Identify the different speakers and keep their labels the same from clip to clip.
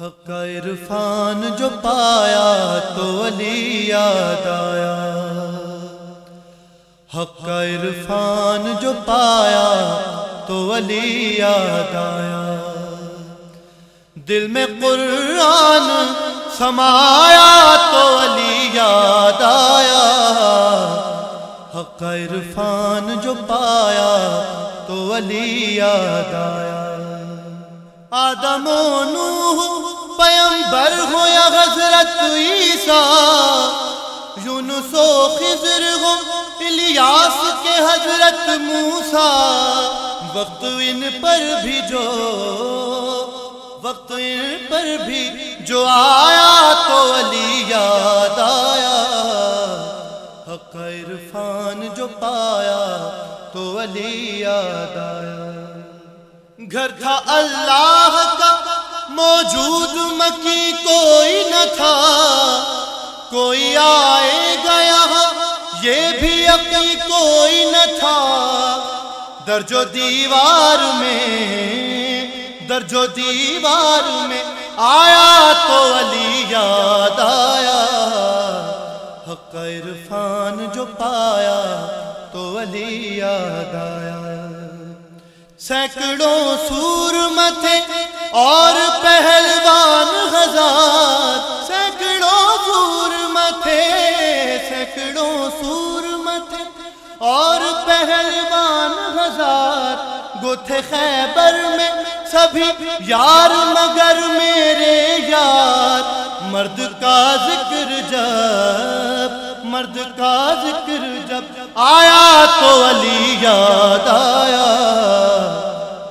Speaker 1: حق عرفان جو پایا تو علی یاد آیا۔ حق عرفان جو پایا تو علی یاد آیا۔ دل میں قرآن سمایا تو علی یاد آیا۔ حق عرفان جو پایا تو علی یاد آیا۔ آدم و نوح پیمبر ہو یا حضرت عیسیٰ، یونس و خضر ہو الیاس کے حضرت موسیٰ۔ وقت ان پر بھی جو، وقت ان پر بھی جو آیا تو علی یاد آیا۔ حق عرفان جو پایا تو علی یاد آیا۔ گھر تھا اللہ کا موجود مکی کوئی نہ تھا۔ کوئی آئے گیا یہ بھی یقین کوئی نہ تھا۔ درج و دیوار میں، درج و دیوار میں آیا تو علی یاد آیا۔ حق عرفان جو پایا تو علی یاد آیا۔ سینکڑوں سور متھے اور پہلوان ہزار سینکڑوں سور متھے، سینکڑوں سور متھے۔ اور پہلوان ہزار گتھے خیبر میں سبھی یار مگر میرے یار۔ مرد کا ذکر جب، مرد کا ذکر جب آیا تو علی یاد آیا۔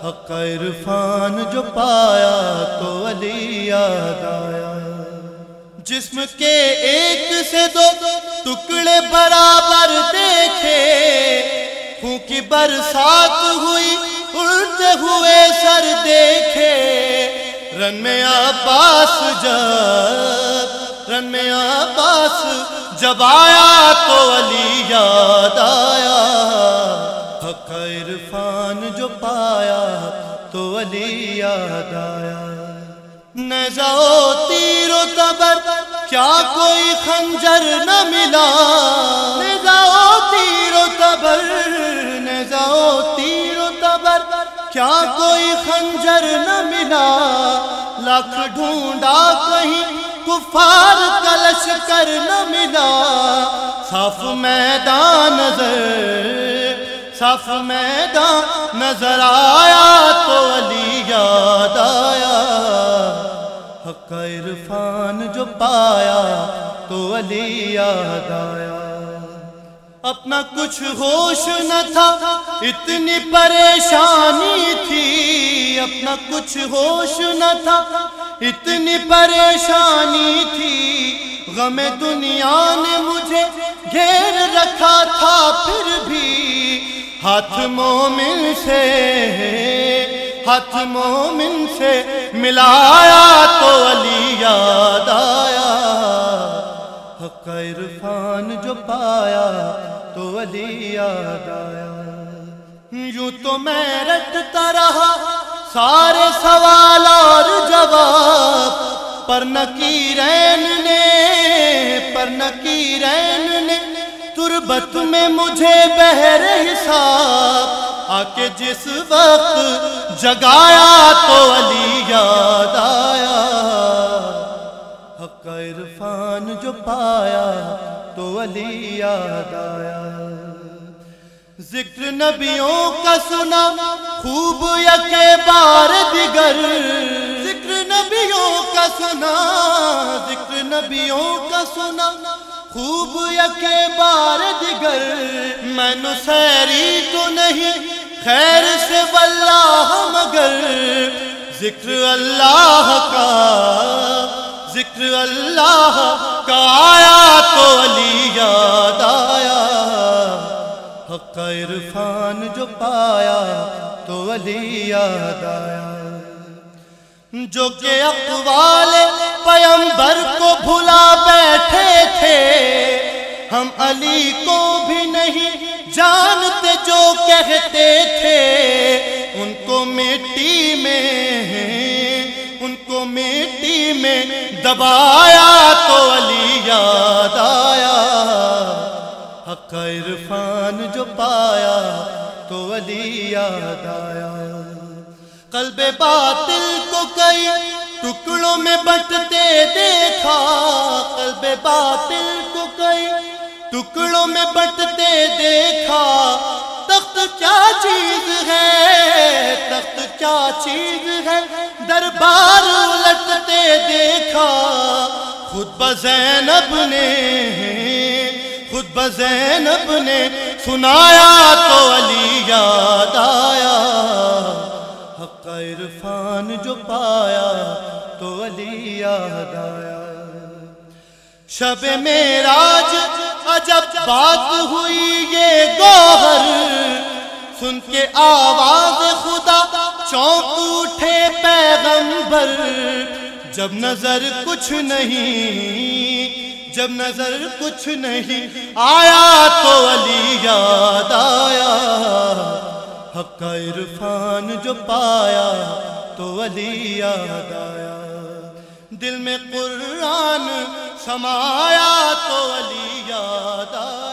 Speaker 1: حق عرفان جو پایا تو علی یاد آیا۔ جسم کے ایک سے دو ٹکڑے برابر دیکھے۔ خون کی برسات ہوئی، اڑتے ہوئے سر دیکھے۔ رن میں عباس جب، رن میں عباس جب آیا تو علی یاد آیا۔ عرفان جو پایا تو علی یاد آیا۔ نظو تیر و تبر کیا کوئی خنجر نہ ملا۔ نظو تیر و تبر نظو تیر و تبر کیا کوئی خنجر نہ ملا۔ لکھ ڈھونڈا کہیں کفار کلش کر نہ ملا۔ صاف میدان نظر صاف میدان نظر آیا تو علی یاد آیا۔ حق عرفان جو پایا تو علی یاد آیا۔ اپنا کچھ ہوش نہ تھا، اتنی پریشانی تھی۔ اپنا کچھ ہوش نہ تھا، اتنی پریشانی تھی۔ غم دنیا نے مجھے گھیر رکھا تھا پھر بھی۔ ہاتھ مومن سے، ہاتھ مومن سے ملایا تو علی یاد آیا۔ حق عرفان جو پایا تو علی یاد آیا۔ یوں تو میں رٹتا رہا، سارے سوال اور جواب۔ پر نکیرین نے، پر نکیرین نے تربت میں مجھے بہر حساب آ کے جس وقت جگایا تو علی یاد آیا۔ حق عرفان جو پایا تو علی یاد آیا۔ ذکر نبیوں کا سنا، خوب یکے بار دیگر۔ ذکر نبیوں کا سنا، ذکر نبیوں کا سنا۔ خوب یکے بار دیگر میں نسیری تو نہیں، خیر سے واللہ مگر۔ ذکر اللہ کا، ذکر اللہ کا آیا تو علی یاد آیا۔ حق عرفان جو پایا تو علی یاد آیا۔ جو کہ اقوال پیمبر کو بھلا بیٹھے تھے۔ ہم علی کو بھی نہیں جانتے جو کہتے تھے۔ ان کو مٹی میں ان کو مٹی میں دبایا تو علی یاد آیا۔ حق عرفان جو پایا تو علی یاد آیا۔ قلب باطل ٹکڑوں میں بٹتے دیکھا، قلب باطل کو کئی ٹکڑوں میں بٹتے دیکھا۔ تخت کیا چیز ہے؟ تخت کیا چیز ہے؟ دربار الٹتے دیکھا۔ خود بزینب نے، خود بزینب نے سنایا تو علی یاد آیا۔ حق عرفان جو پایا تو علی یاد آیا۔ شب میراج عجب بات ہوئی یہ گوہر۔ سن کے آواز خدا چونک اٹھے پیغمبر۔ جب نظر کچھ نہیں جب نظر کچھ نہیں آیا تو علی یاد آیا۔ حق عرفان جو پایا تو علی یاد آیا۔ دل میں قرآن سمایا تو علی یاد آیا۔